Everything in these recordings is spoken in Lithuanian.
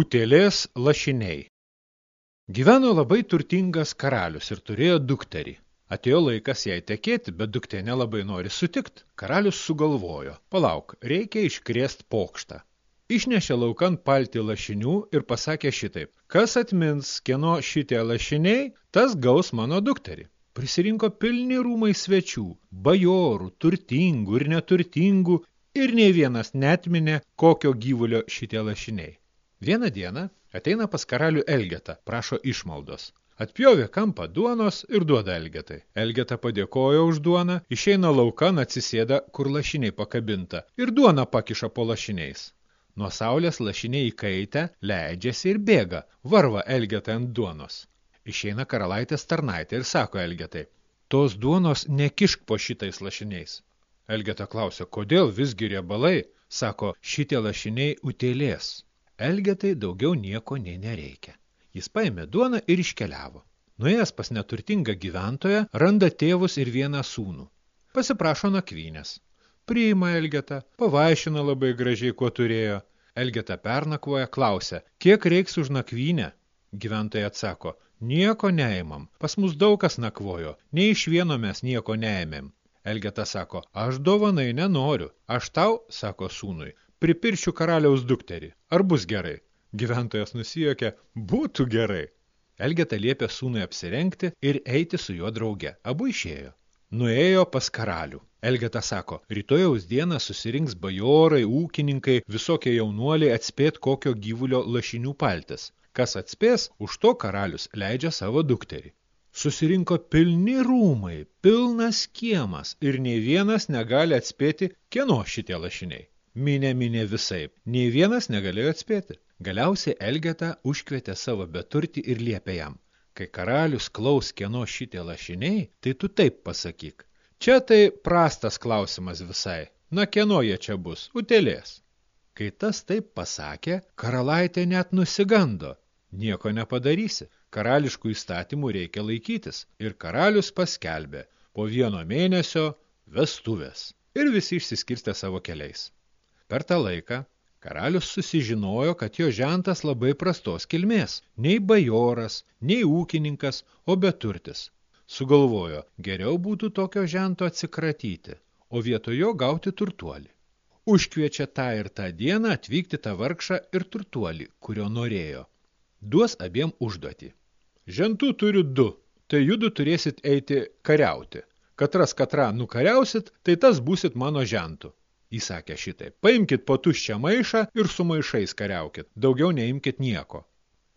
Utėlės lašiniai Gyveno labai turtingas karalius ir turėjo dukterį. Atėjo laikas jai tekėti, bet duktė nelabai nori sutikt. Karalius sugalvojo. Palauk, reikia iškrėst pokštą. Išnešė laukan palti lašinių ir pasakė šitaip. Kas atmins, kieno šitie lašiniai, tas gaus mano dukterį. Prisirinko pilni rūmai svečių, bajorų, turtingų ir neturtingų, ir nei vienas netminė, kokio gyvulio šitie lašiniai. Vieną dieną ateina pas karalių Elgetą, prašo išmaldos. Atpjovė kampą duonos ir duoda Elgetai. Elgeta padėkojo už duoną, išeina laukan, atsisėda, kur lašiniai pakabinta, ir duona pakiša po lašiniais. Nuo saulės lašiniai įkaitę, leidžiasi ir bėga, varva Elgetą ant duonos. Išeina karalaitės tarnaitė ir sako Elgetai, tos duonos nekišk po šitais lašiniais. Elgeta klausia, kodėl visgi riebalai? Sako, šitie lašiniai utėlės. Elgetai daugiau nieko nei nereikia. Jis paėmė duoną ir iškeliavo. Nuėjęs pas neturtingą gyventoją, randa tėvus ir vieną sūnų. Pasiprašo nakvynės. Priima Elgetą, pavaišina labai gražiai, kuo turėjo. Elgeta pernakvoja, klausia, kiek reiks už nakvynę? Gyventojai atsako, nieko neimam, pas mus daug kas nakvojo, nei iš vieno mes nieko neėmėm. Elgeta sako, aš dovanai nenoriu, aš tau, sako sūnui, pripiršiu karaliaus dukterį. Ar bus gerai? Gyventojas nusijokia, būtų gerai. Elgeta liepė sūnui apsirengti ir eiti su juo drauge. Abu išėjo. Nuėjo pas karalių. Elgeta sako, rytojaus dieną susirinks bajorai, ūkininkai, visokie jaunuoliai atspėt kokio gyvulio lašinių paltis. Kas atspės, už to karalius leidžia savo dukterį. Susirinko pilni rūmai, pilnas kiemas ir nei vienas negali atspėti, kieno šitie lašiniai. Minė minė visaip, nei vienas negalėjo atspėti. Galiausiai Elgeta užkvietė savo beturtį ir liepė jam. Kai karalius klaus kieno šitie lašiniai, tai tu taip pasakyk. Čia tai prastas klausimas visai. Na kieno jie čia bus? Utelės. Kai tas taip pasakė, karalaitė net nusigando. Nieko nepadarysi. Karališkų įstatymų reikia laikytis. Ir karalius paskelbė po vieno mėnesio vestuvės. Ir visi išsiskirstė savo keliais. Per tą laiką karalius susižinojo, kad jo žentas labai prastos kilmės, nei bajoras, nei ūkininkas, o beturtis. Sugalvojo, geriau būtų tokio žento atsikratyti, o vietojo gauti turtuolį. Užkviečia tą ir tą dieną atvykti tą vargšą ir turtuolį, kurio norėjo. Duos abiem užduoti. Žentų turiu du, tai judu turėsit eiti kariauti. Katras katrą nukariausit, tai tas būsit mano žentų. Įsakė šitai, paimkit po tuščią maišą ir su maišais kariaukit, daugiau neimkit nieko.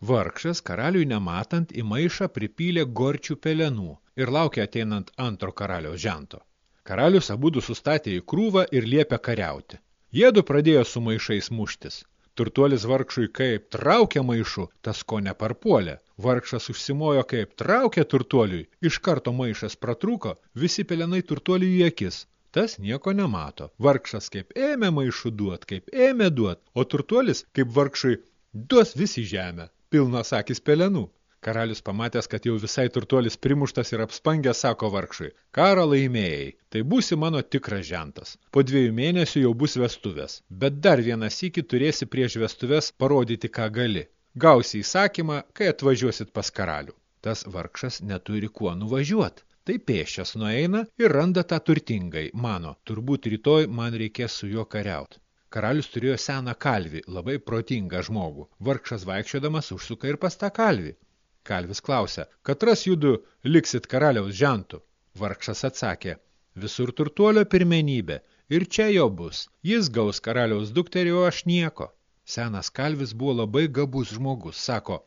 Vargšas, karaliui nematant, į maišą pripylė gorčių pelenų ir laukė ateinant antro karaliaus žento. Karalius abudu sustatė į krūvą ir liepė kariauti. Jėdu pradėjo su maišais muštis. Turtuolis vargšui kaip traukė maišu, tas ko neparpuolė. Vargšas užsimojo kaip traukė turtuoliui, iš karto maišas pratrūko, visi pelenai turtuoliui į akis. Tas nieko nemato. Vargšas kaip ėmė maišų duot, kaip ėmė duot, o turtuolis kaip vargšui duos visi žemę, pilnos akis pelenų. Karalius pamatęs, kad jau visai turtuolis primuštas ir apspangęs, sako vargšui, karą laimėjai, tai būsi mano tikras žentas. Po dviejų mėnesių jau bus vestuvės, bet dar vieną sykį turėsi prieš vestuvės parodyti, ką gali. Gausi įsakymą, kai atvažiuosit pas karalių. Tas vargšas neturi kuo nuvažiuot. Tai pėščias nueina ir randa tą turtingai, mano, turbūt rytoj man reikės su juo kariaut. Karalius turėjo seną kalvį, labai protingą žmogų. Vargšas vaikščiodamas užsuka ir pas tą kalvį. Kalvis klausia, katras judu liksit karaliaus žentų. Vargšas atsakė, visur turtuolio pirmenybė, ir čia jo bus. Jis gaus karaliaus dukterį, o aš nieko. Senas kalvis buvo labai gabus žmogus, sako,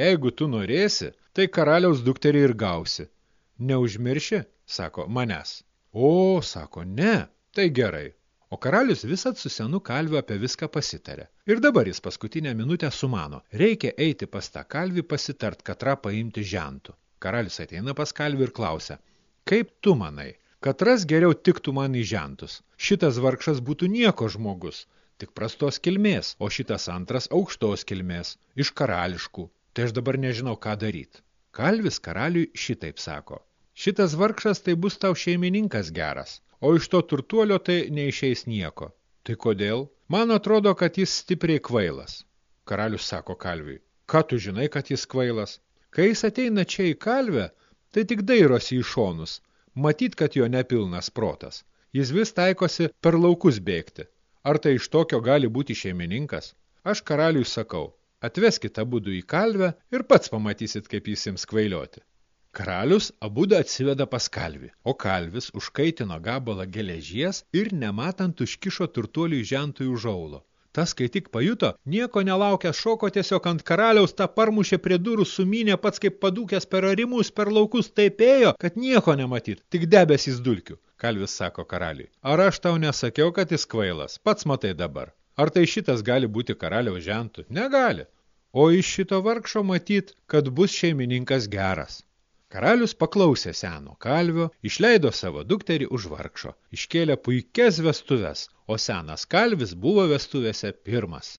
jeigu tu norėsi, tai karaliaus dukterį ir gausi. Neužmirši, sako, manęs. O, sako, ne, tai gerai. O karalius visat su senu kalviu apie viską pasitarė. Ir dabar jis paskutinę minutę sumano. Reikia eiti pas tą kalvį pasitart, katrą paimti žentų. Karalius ateina pas kalvį ir klausia, kaip tu manai, katras geriau tiktų man į žentus? Šitas vargšas būtų nieko žmogus, tik prastos kilmės, o šitas antras aukštos kilmės, iš karališkų. Tai aš dabar nežinau, ką daryti. Kalvis karaliui šitaip sako. Šitas vargšas tai bus tau šeimininkas geras, o iš to turtuolio tai neišeis nieko. Tai kodėl? Man atrodo, kad jis stipriai kvailas. Karalius sako kalviui, ką tu žinai, kad jis kvailas? Kai jis ateina čia į kalvę, tai tik dairosi į šonus, matyt, kad jo nepilnas protas. Jis vis taikosi per laukus bėgti. Ar tai iš tokio gali būti šeimininkas? Aš karaliui sakau, atveskite abudu į kalvę ir pats pamatysit, kaip jis jums kvailioti. Karalius abudu atsiveda pas kalvį, o kalvis užkaitino gabalą geležies ir nematant užkišo turtuoliui žentui už aulo. Tas, kai tik pajuto, nieko nelaukęs šoko tiesiog ant karaliaus tą parmušė prie durų sumynė pats kaip padūkęs per arimus, per laukus taip ėjo, kad nieko nematyt, tik debesys dulkių. Kalvis sako karaliui, ar aš tau nesakiau, kad jis kvailas, pats matai dabar. Ar tai šitas gali būti karaliaus žentų? Negali. O iš šito vargšo matyt, kad bus šeimininkas geras. Karalius paklausė seno kalvio, išleido savo dukterį už vargšo, iškėlė puikias vestuves, o senas kalvis buvo vestuvėse pirmas.